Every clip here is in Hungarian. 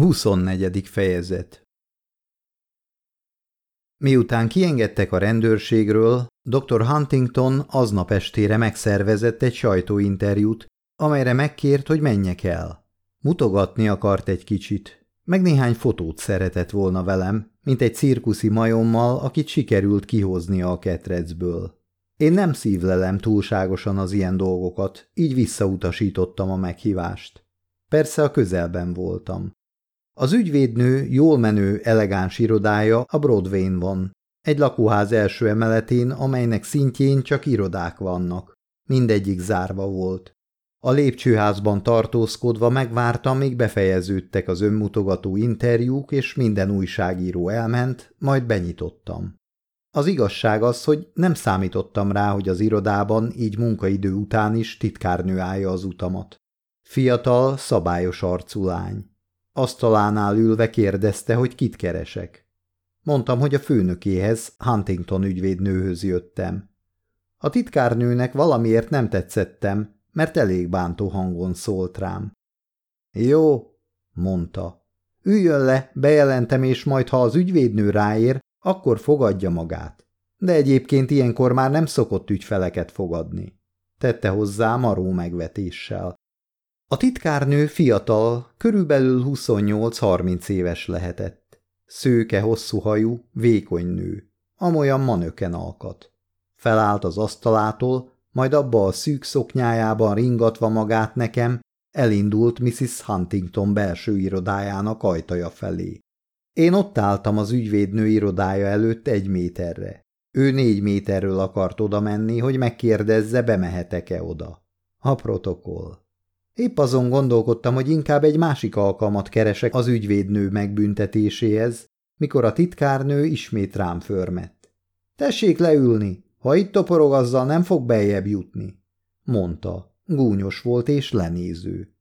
24. fejezet Miután kiengedtek a rendőrségről, dr. Huntington aznap estére megszervezett egy sajtóinterjút, amelyre megkért, hogy menjek el. Mutogatni akart egy kicsit, meg néhány fotót szeretett volna velem, mint egy cirkuszi majommal, akit sikerült kihozni a ketrecből. Én nem szívlelem túlságosan az ilyen dolgokat, így visszautasítottam a meghívást. Persze a közelben voltam. Az ügyvédnő jól menő, elegáns irodája a Broadway-n van, egy lakóház első emeletén, amelynek szintjén csak irodák vannak. Mindegyik zárva volt. A lépcsőházban tartózkodva megvártam, míg befejeződtek az önmutogató interjúk, és minden újságíró elment, majd benyitottam. Az igazság az, hogy nem számítottam rá, hogy az irodában így munkaidő után is titkárnő állja az utamat. Fiatal, szabályos arcú lány. Asztalánál ülve kérdezte, hogy kit keresek. Mondtam, hogy a főnökéhez, Huntington ügyvédnőhöz jöttem. A titkárnőnek valamiért nem tetszettem, mert elég bántó hangon szólt rám. Jó, mondta. Üljön le, bejelentem, és majd ha az ügyvédnő ráér, akkor fogadja magát. De egyébként ilyenkor már nem szokott ügyfeleket fogadni. Tette hozzá maró megvetéssel. A titkárnő fiatal, körülbelül 28-30 éves lehetett. Szőke, hosszú hajú, vékony nő, amolyan manöken alkat. Felállt az asztalától, majd abba a szűk szoknyájában ringatva magát nekem, elindult Mrs. Huntington belső irodájának ajtaja felé. Én ott álltam az ügyvédnő irodája előtt egy méterre. Ő négy méterről akart oda menni, hogy megkérdezze, bemehetek-e oda. A protokoll. Épp azon gondolkodtam, hogy inkább egy másik alkalmat keresek az ügyvédnő megbüntetéséhez, mikor a titkárnő ismét rám förmett. Tessék leülni, ha itt toporog, azzal nem fog beljebb jutni, mondta. Gúnyos volt és lenéző.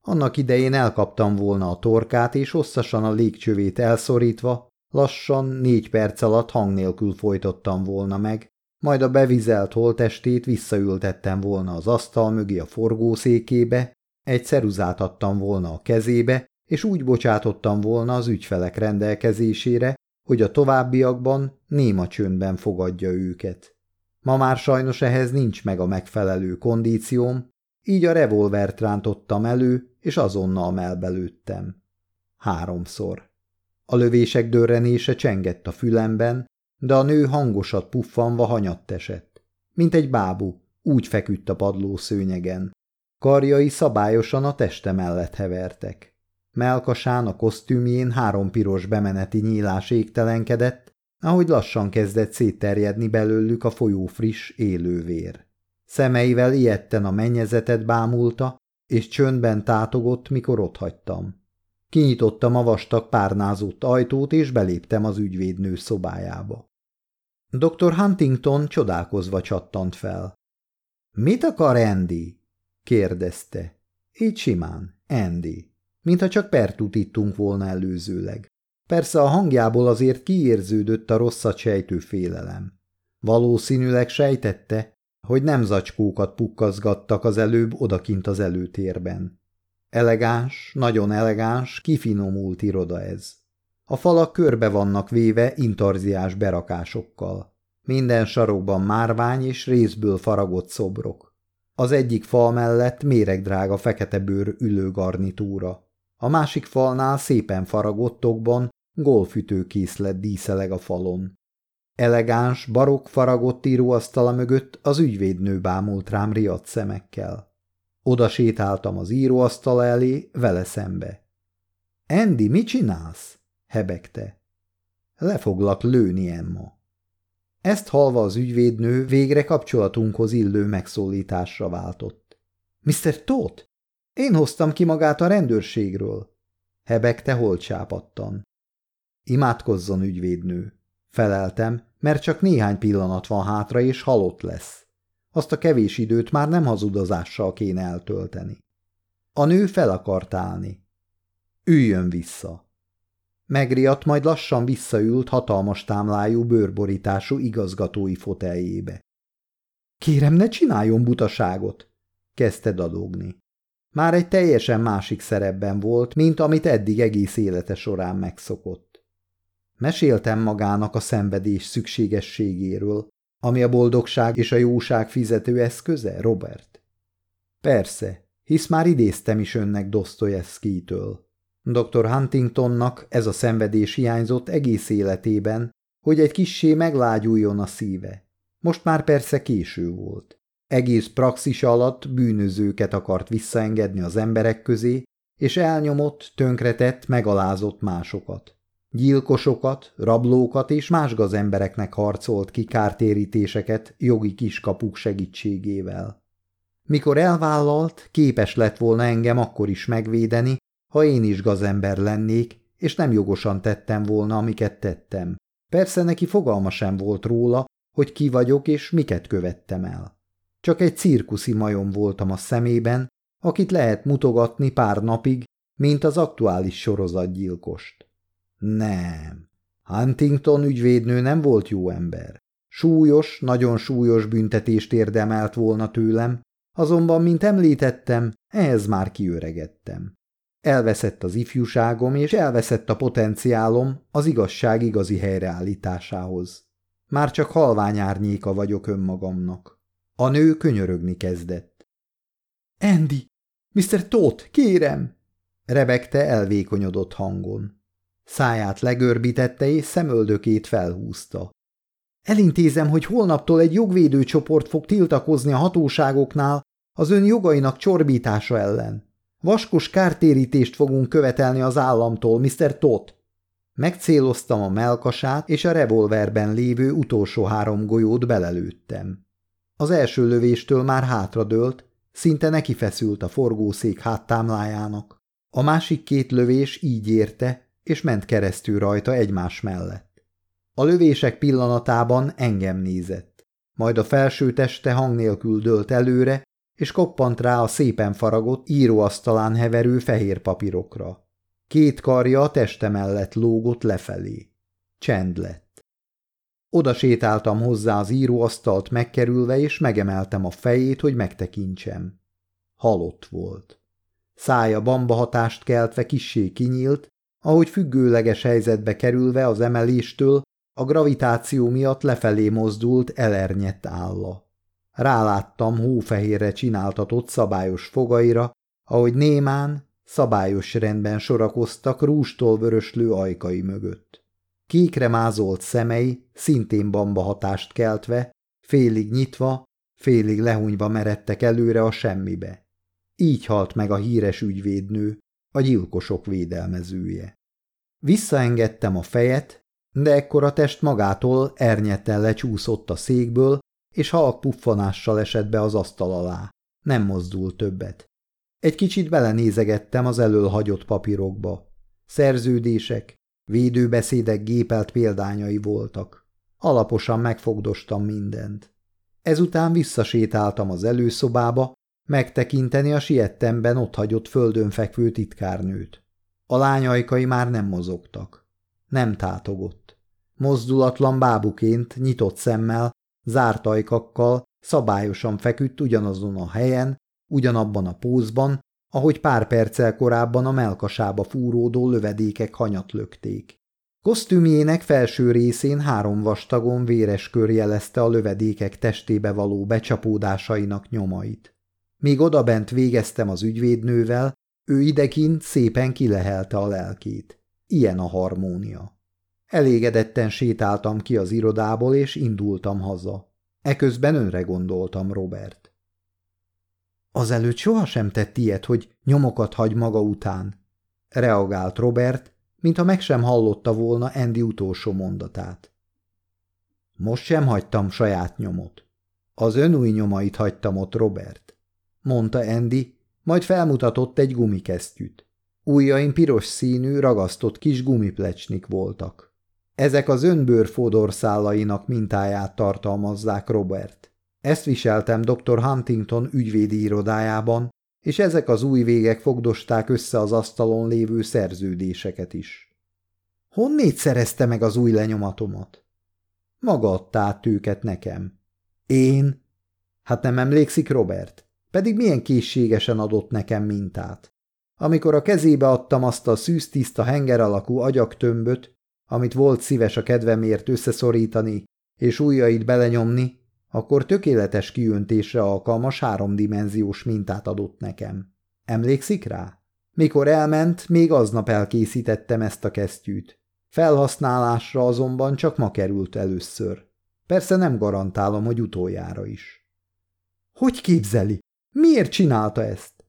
Annak idején elkaptam volna a torkát, és hosszasan a légcsövét elszorítva, lassan négy perc alatt hang nélkül folytottam volna meg, majd a bevizelt holtestét visszaültettem volna az asztal mögé a forgószékébe, egy ceruzát adtam volna a kezébe, és úgy bocsátottam volna az ügyfelek rendelkezésére, hogy a továbbiakban néma csöndben fogadja őket. Ma már sajnos ehhez nincs meg a megfelelő kondícióm, így a revolvert rántottam elő, és azonnal melbelőttem. Háromszor. A lövések dörrenése csengett a fülemben, de a nő hangosat puffanva hanyatt esett. Mint egy bábú, úgy feküdt a padló szőnyegen. Karjai szabályosan a teste mellett hevertek. Melkasán a kosztümjén három piros bemeneti nyílás égtelenkedett, ahogy lassan kezdett szétterjedni belőlük a folyó friss, élő vér. Szemeivel ilyetten a mennyezetet bámulta, és csöndben tátogott, mikor otthagytam. Kinyitottam a vastag párnázott ajtót, és beléptem az ügyvédnő szobájába. Dr. Huntington csodálkozva csattant fel. – Mit akar Andy? Kérdezte. Így simán, Andy, mintha csak pertut ittunk volna előzőleg. Persze a hangjából azért kiérződött a rosszat sejtő félelem. Valószínűleg sejtette, hogy nem zacskókat pukkazgattak az előbb odakint az előtérben. Elegáns, nagyon elegáns, kifinomult iroda ez. A falak körbe vannak véve intarziás berakásokkal. Minden sarokban márvány és részből faragott szobrok. Az egyik fal mellett méregdrága fekete bőr ülőgarnitúra. A másik falnál szépen faragottokban golfütőkészlet díszeleg a falon. Elegáns, barokk faragott íróasztala mögött az ügyvédnő bámult rám riadt szemekkel. Oda sétáltam az íróasztala elé, vele szembe. – Andy, mit csinálsz? – hebegte. – Le foglak lőni, Emma. Ezt halva az ügyvédnő végre kapcsolatunkhoz illő megszólításra váltott. – Mr. Todd? Én hoztam ki magát a rendőrségről. Hebegte holcsápattan. Imádkozzon, ügyvédnő. Feleltem, mert csak néhány pillanat van hátra, és halott lesz. Azt a kevés időt már nem hazudozással kéne eltölteni. A nő fel akart állni. Üljön vissza. Megriadt, majd lassan visszaült hatalmas támlájú bőrborítású igazgatói foteljébe. – Kérem, ne csináljon butaságot! – kezdte dadogni. Már egy teljesen másik szerepben volt, mint amit eddig egész élete során megszokott. Meséltem magának a szenvedés szükségességéről, ami a boldogság és a jóság fizető eszköze, Robert? Persze, hisz már idéztem is önnek Dostoyevsky-től. Dr. Huntingtonnak ez a szenvedés hiányzott egész életében, hogy egy kissé meglágyuljon a szíve. Most már persze késő volt. Egész praxis alatt bűnözőket akart visszaengedni az emberek közé, és elnyomott, tönkretett, megalázott másokat. Gyilkosokat, rablókat és más gazembereknek harcolt ki kártérítéseket jogi kiskapuk segítségével. Mikor elvállalt, képes lett volna engem akkor is megvédeni, ha én is gazember lennék, és nem jogosan tettem volna, amiket tettem. Persze neki fogalma sem volt róla, hogy ki vagyok és miket követtem el. Csak egy cirkuszi majom voltam a szemében, akit lehet mutogatni pár napig, mint az aktuális sorozatgyilkost. Nem. Huntington ügyvédnő nem volt jó ember. Súlyos, nagyon súlyos büntetést érdemelt volna tőlem, azonban, mint említettem, ehhez már kiöregettem. Elveszett az ifjúságom, és elveszett a potenciálom az igazság igazi helyreállításához. Már csak halvány árnyéka vagyok önmagamnak. A nő könyörögni kezdett. Andy, Mr. Todd, kérem! rebegte elvékonyodott hangon. Száját legörbítette és szemöldökét felhúzta. Elintézem, hogy holnaptól egy jogvédő csoport fog tiltakozni a hatóságoknál az ön jogainak csorbítása ellen. Vaskos kártérítést fogunk követelni az államtól, Mr. Todd. Megcéloztam a melkasát, és a revolverben lévő utolsó három golyót belelőttem. Az első lövéstől már hátradőlt, szinte neki feszült a forgószék háttámlájának. A másik két lövés így érte, és ment keresztül rajta egymás mellett. A lövések pillanatában engem nézett, majd a felső teste hang nélkül dőlt előre, és koppant rá a szépen faragott, íróasztalán heverő fehér papírokra. Két karja a teste mellett lógott lefelé. Csend lett. Oda sétáltam hozzá az íróasztalt megkerülve, és megemeltem a fejét, hogy megtekintsem. Halott volt. Szája bamba hatást keltve kissé kinyílt, ahogy függőleges helyzetbe kerülve az emeléstől, a gravitáció miatt lefelé mozdult elernyett álla. Ráláttam hófehérre csináltatott szabályos fogaira, ahogy némán, szabályos rendben sorakoztak rústól vöröslő ajkai mögött. Kékre mázolt szemei, szintén bamba hatást keltve, félig nyitva, félig lehunyva meredtek előre a semmibe. Így halt meg a híres ügyvédnő, a gyilkosok védelmezője. Visszaengedtem a fejet, de ekkor a test magától ernyetten lecsúszott a székből, és halk puffanással esett be az asztal alá. Nem mozdult többet. Egy kicsit belenézegettem az elől hagyott papírokba. Szerződések, védőbeszédek gépelt példányai voltak. Alaposan megfogdostam mindent. Ezután visszasétáltam az előszobába, megtekinteni a siettemben ott hagyott földön fekvő titkárnőt. A lányaikai már nem mozogtak. Nem tátogott. Mozdulatlan bábuként, nyitott szemmel, zárt ajkakkal, szabályosan feküdt ugyanazon a helyen, ugyanabban a pózban, ahogy pár perccel korábban a melkasába fúródó lövedékek hanyat lökték. Kosztümjének felső részén három vastagon véres kör jelezte a lövedékek testébe való becsapódásainak nyomait. Míg odabent végeztem az ügyvédnővel, ő idekint szépen kilehelte a lelkét. Ilyen a harmónia. Elégedetten sétáltam ki az irodából, és indultam haza. Eközben önre gondoltam, Robert. Azelőtt sohasem tett ilyet, hogy nyomokat hagy maga után. Reagált Robert, mintha meg sem hallotta volna Andy utolsó mondatát. Most sem hagytam saját nyomot. Az ön új nyomait hagytam ott, Robert, mondta Andy, majd felmutatott egy gumikesztyűt. Újjaim piros színű, ragasztott kis gumiplecsnik voltak. Ezek az önbőr fodorszálainak mintáját tartalmazzák, Robert. Ezt viseltem dr. Huntington ügyvédi irodájában, és ezek az új végek fogdosták össze az asztalon lévő szerződéseket is. Honnét szerezte meg az új lenyomatomat? Maga adta át őket nekem. Én? Hát nem emlékszik, Robert? pedig milyen készségesen adott nekem mintát. Amikor a kezébe adtam azt a szűztiszta henger alakú agyagtömböt, amit volt szíves a kedvemért összeszorítani és ujjait belenyomni, akkor tökéletes kiöntésre alkalmas háromdimenziós mintát adott nekem. Emlékszik rá? Mikor elment, még aznap elkészítettem ezt a kesztyűt. Felhasználásra azonban csak ma került először. Persze nem garantálom, hogy utoljára is. Hogy képzeli? Miért csinálta ezt?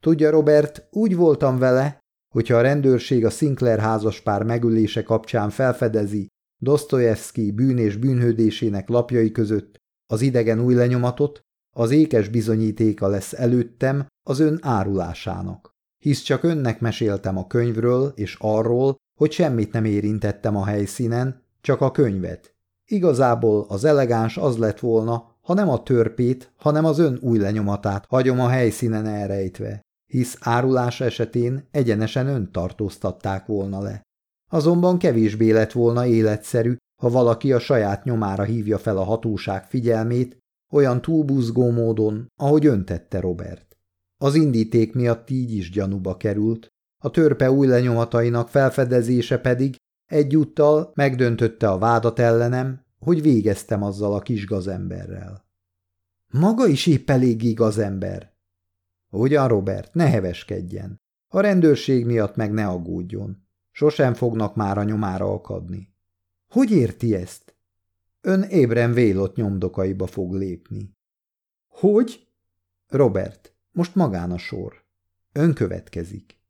Tudja, Robert, úgy voltam vele, hogyha a rendőrség a Sinclair házaspár megülése kapcsán felfedezi Dostoyevsky bűn és bűnhődésének lapjai között az idegen új lenyomatot, az ékes bizonyítéka lesz előttem az ön árulásának. Hisz csak önnek meséltem a könyvről és arról, hogy semmit nem érintettem a helyszínen, csak a könyvet. Igazából az elegáns az lett volna, ha nem a törpét, hanem az ön új lenyomatát hagyom a helyszínen elrejtve, hisz árulás esetén egyenesen önt tartóztatták volna le. Azonban kevésbé lett volna életszerű, ha valaki a saját nyomára hívja fel a hatóság figyelmét, olyan túlbuzgó módon, ahogy öntette Robert. Az indíték miatt így is gyanúba került, a törpe új lenyomatainak felfedezése pedig egyúttal megdöntötte a vádat ellenem, hogy végeztem azzal a kis gazemberrel. Maga is épp elég gazember. Ugyan, Robert, ne heveskedjen. A rendőrség miatt meg ne aggódjon. Sosem fognak már a nyomára akadni. Hogy érti ezt? Ön ébren vélott nyomdokaiba fog lépni. Hogy? Robert, most magán a sor. Ön következik.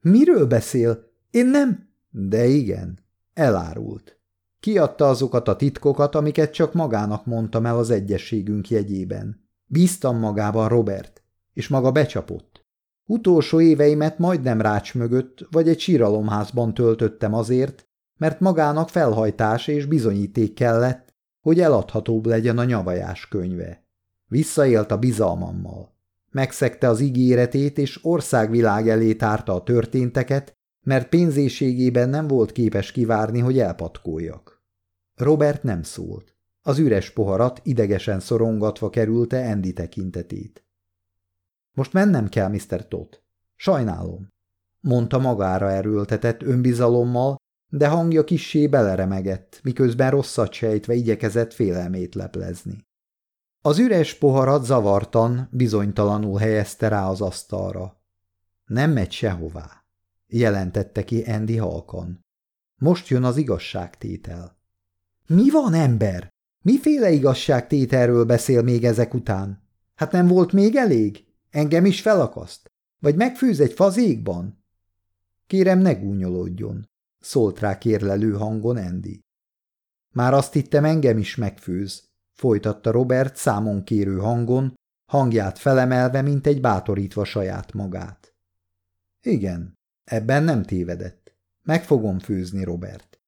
Miről beszél? Én nem? De igen, elárult. Kiadta azokat a titkokat, amiket csak magának mondtam el az egyességünk jegyében. Bíztam magában, Robert, és maga becsapott. Utolsó éveimet majdnem rács mögött vagy egy síralomházban töltöttem azért, mert magának felhajtás és bizonyíték kellett, hogy eladhatóbb legyen a nyavajás könyve. Visszaélt a bizalmammal. Megszegte az ígéretét, és országvilág elé tárta a történteket, mert pénzéségében nem volt képes kivárni, hogy elpatkoljak. Robert nem szólt. Az üres poharat idegesen szorongatva kerülte Andy tekintetét. Most mennem kell, Mr. Todd. Sajnálom, mondta magára erőltetett önbizalommal, de hangja kissé beleremegett, miközben rosszat sejtve igyekezett félelmét leplezni. Az üres poharat zavartan, bizonytalanul helyezte rá az asztalra. Nem megy sehová, jelentette ki Andy halkan. Most jön az igazságtétel. Mi van, ember? Miféle igazságtételről beszél még ezek után? Hát nem volt még elég? Engem is felakaszt? Vagy megfőz egy fazékban? Kérem, ne gúnyolódjon, szólt rá kérlelő hangon Andy. Már azt hittem, engem is megfőz, folytatta Robert számon kérő hangon, hangját felemelve, mint egy bátorítva saját magát. Igen, ebben nem tévedett. Meg fogom főzni, Robert.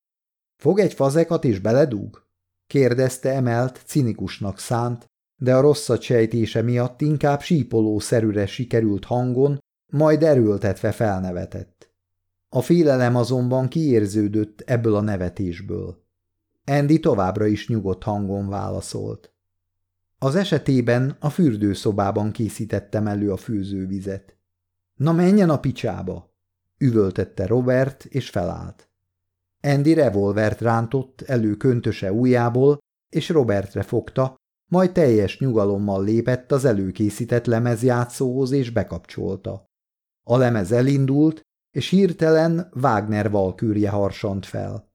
Fog egy fazekat és beledúg? kérdezte emelt, cinikusnak szánt, de a rosszat sejtése miatt inkább sípolószerűre sikerült hangon, majd erőltetve felnevetett. A félelem azonban kiérződött ebből a nevetésből. Andy továbbra is nyugodt hangon válaszolt. Az esetében a fürdőszobában készítettem elő a főzővizet. Na menjen a picsába! üvöltette Robert, és felállt. Andy revolvert rántott elő köntöse ujjából, és Robertre fogta, majd teljes nyugalommal lépett az előkészített lemezjátszóhoz és bekapcsolta. A lemez elindult, és hirtelen Wagner valkürje harsant fel.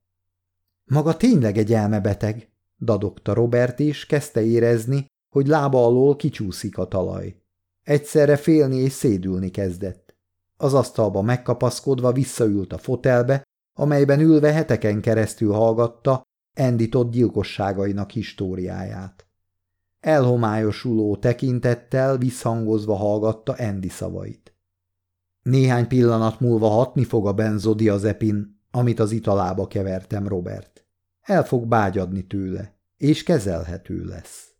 Maga tényleg egy elmebeteg, dadogta Robert, és kezdte érezni, hogy lába alól kicsúszik a talaj. Egyszerre félni és szédülni kezdett. Az asztalba megkapaszkodva visszaült a fotelbe, amelyben ülve heteken keresztül hallgatta Enditott gyilkosságainak históriáját. Elhomályosuló tekintettel visszhangozva hallgatta Andy szavait. Néhány pillanat múlva hatni fog a benzodiazepin, amit az italába kevertem, Robert. El fog bágyadni tőle, és kezelhető lesz.